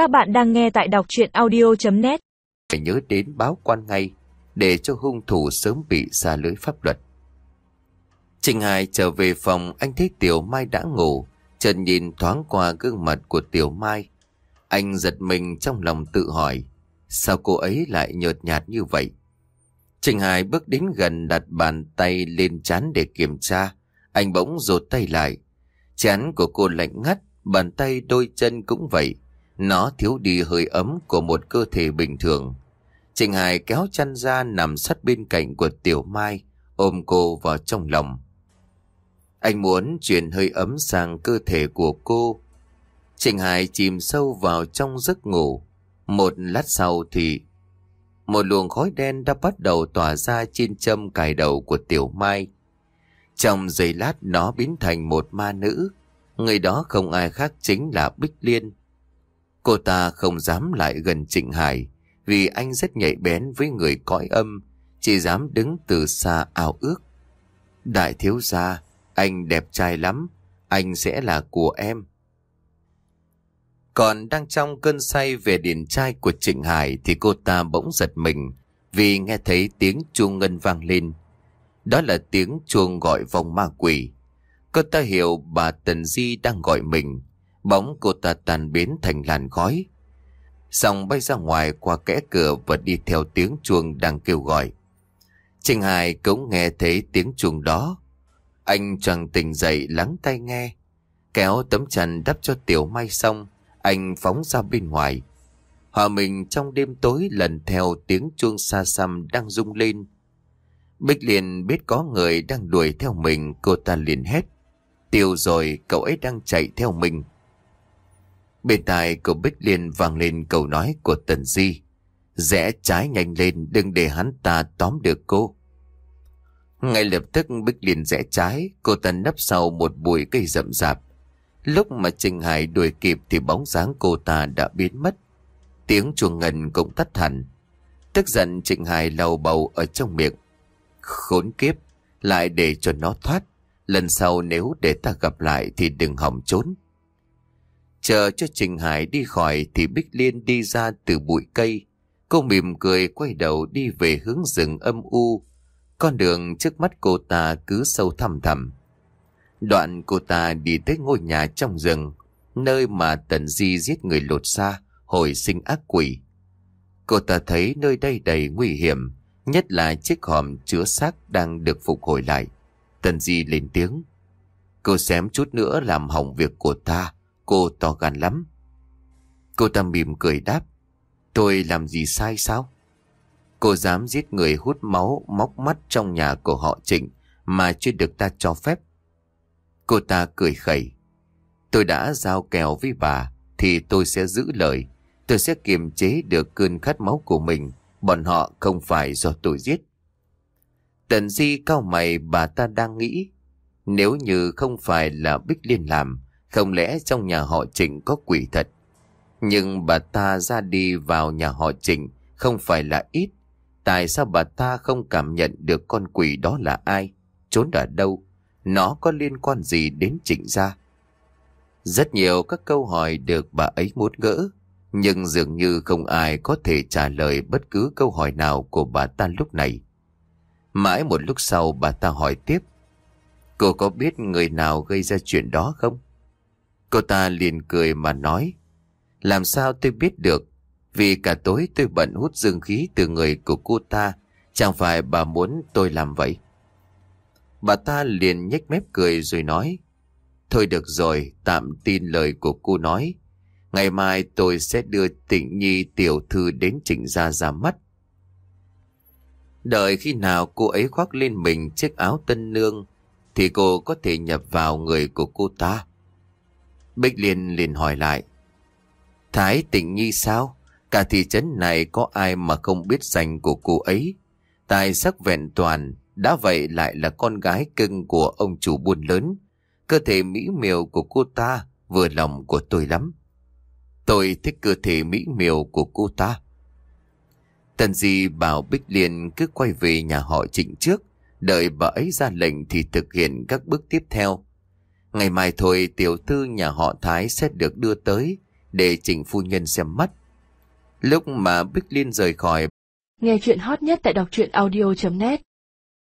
Các bạn đang nghe tại đọc chuyện audio.net Phải nhớ đến báo quan ngay để cho hung thủ sớm bị xa lưới pháp luật. Trình Hải trở về phòng anh thấy Tiểu Mai đã ngủ, trần nhìn thoáng qua gương mặt của Tiểu Mai. Anh giật mình trong lòng tự hỏi, sao cô ấy lại nhợt nhạt như vậy? Trình Hải bước đến gần đặt bàn tay lên chán để kiểm tra, anh bỗng rột tay lại. Chán của cô lạnh ngắt, bàn tay đôi chân cũng vậy. Nó thiếu đi hơi ấm của một cơ thể bình thường. Trịnh Hải kéo chăn ra nằm sát bên cạnh của Tiểu Mai, ôm cô vào trong lòng. Anh muốn truyền hơi ấm sang cơ thể của cô. Trịnh Hải chìm sâu vào trong giấc ngủ. Một lát sau thì... Một luồng khói đen đã bắt đầu tỏa ra trên châm cài đầu của Tiểu Mai. Trong giây lát nó biến thành một ma nữ. Người đó không ai khác chính là Bích Liên. Cô ta không dám lại gần Trịnh Hải vì anh rất nhạy bén với người cõi âm, chỉ dám đứng từ xa ao ước. Đại thiếu gia, anh đẹp trai lắm, anh sẽ là của em. Còn đang trong cơn say về điển trai của Trịnh Hải thì cô ta bỗng giật mình vì nghe thấy tiếng chuông ngân vang lên. Đó là tiếng chuông gọi vòng ma quỷ. Cô ta hiểu bà Tần Di đang gọi mình. Bóng cô ta tàn biến thành làn khói. Xong bay ra ngoài qua kẽ cửa và đi theo tiếng chuông đang kêu gọi. Trình Hải cũng nghe thấy tiếng chuông đó. Anh chẳng tỉnh dậy lắng tai nghe. Kéo tấm chăn đắp cho tiểu mai xong, anh phóng ra bên ngoài. Hòa mình trong đêm tối lần theo tiếng chuông xa xăm đang rung lên. Bích liền biết có người đang đuổi theo mình, cô ta liền hét. Tiêu rồi, cậu ấy đang chạy theo mình. Bên tai của Bích Liên vang lên câu nói của Tần Di. Rẽ trái nhanh lên, đừng để hắn ta tóm được cô. Ngay lập tức Bích Liên rẽ trái, cô ta nấp sau một bụi cây rậm rạp. Lúc mà Trình Hải đuổi kịp thì bóng dáng cô ta đã biến mất. Tiếng chuồng ngân cũng tắt hẳn. Tức giận Trịnh Hải lau bầu ở trong miệng. Khốn kiếp, lại để cho nó thoát. Lần sau nếu để ta gặp lại thì đừng hỏng trốn. Chờ cho Trình Hải đi khỏi thì Bích Liên đi ra từ bụi cây. Cô mỉm cười quay đầu đi về hướng rừng âm u. Con đường trước mắt cô ta cứ sâu thẳm thẳm. Đoạn cô ta đi tới ngôi nhà trong rừng, nơi mà Tần Di giết người lột xa, hồi sinh ác quỷ. Cô ta thấy nơi đây đầy nguy hiểm, nhất là chiếc hòm chứa xác đang được phục hồi lại. Tần Di lên tiếng. Cô xém chút nữa làm hỏng việc của ta, cô to gan lắm. Cô ta mỉm cười đáp. Tôi làm gì sai sao? Cô dám giết người hút máu, móc mắt trong nhà của họ trịnh mà chưa được ta cho phép. Cô ta cười khẩy. Tôi đã giao kèo với bà thì tôi sẽ giữ lời. Tôi sẽ kiềm chế được cơn khát máu của mình. Bọn họ không phải do tôi giết. Tần Di cao mày bà ta đang nghĩ. Nếu như không phải là Bích Liên làm, không lẽ trong nhà họ Trịnh có quỷ thật? Nhưng bà ta ra đi vào nhà họ Trịnh không phải là ít. Tại sao bà ta không cảm nhận được con quỷ đó là ai? Trốn ở đâu? Nó có liên quan gì đến Trịnh gia? Rất nhiều các câu hỏi được bà ấy muốn gỡ. Nhưng dường như không ai có thể trả lời bất cứ câu hỏi nào của bà ta lúc này. Mãi một lúc sau bà ta hỏi tiếp. Cô có biết người nào gây ra chuyện đó không? Cô ta liền cười mà nói. Làm sao tôi biết được? Vì cả tối tôi bận hút dương khí từ người của cô ta. Chẳng phải bà muốn tôi làm vậy? Bà ta liền nhếch mép cười rồi nói. Thôi được rồi, tạm tin lời của cô nói. Ngày mai tôi sẽ đưa tịnh nhi tiểu thư đến chỉnh gia ra mắt. Đợi khi nào cô ấy khoác lên mình chiếc áo tân nương, thì cô có thể nhập vào người của cô ta. Bích Liên liền hỏi lại. Thái Tình nhi sao? Cả thị trấn này có ai mà không biết danh của cô ấy? Tài sắc vẹn toàn, đã vậy lại là con gái cưng của ông chủ buôn lớn. Cơ thể mỹ miều của cô ta vừa lòng của tôi lắm. Tôi thích cơ thể mỹ miều của cô ta. Tần Di bảo Bích Liên cứ quay về nhà họ trịnh trước, đợi bà ấy ra lệnh thì thực hiện các bước tiếp theo. Ngày mai thôi tiểu thư nhà họ Thái sẽ được đưa tới, để trình phu nhân xem mắt. Lúc mà Bích Liên rời khỏi, Nghe chuyện hot nhất tại đọc truyện audio.net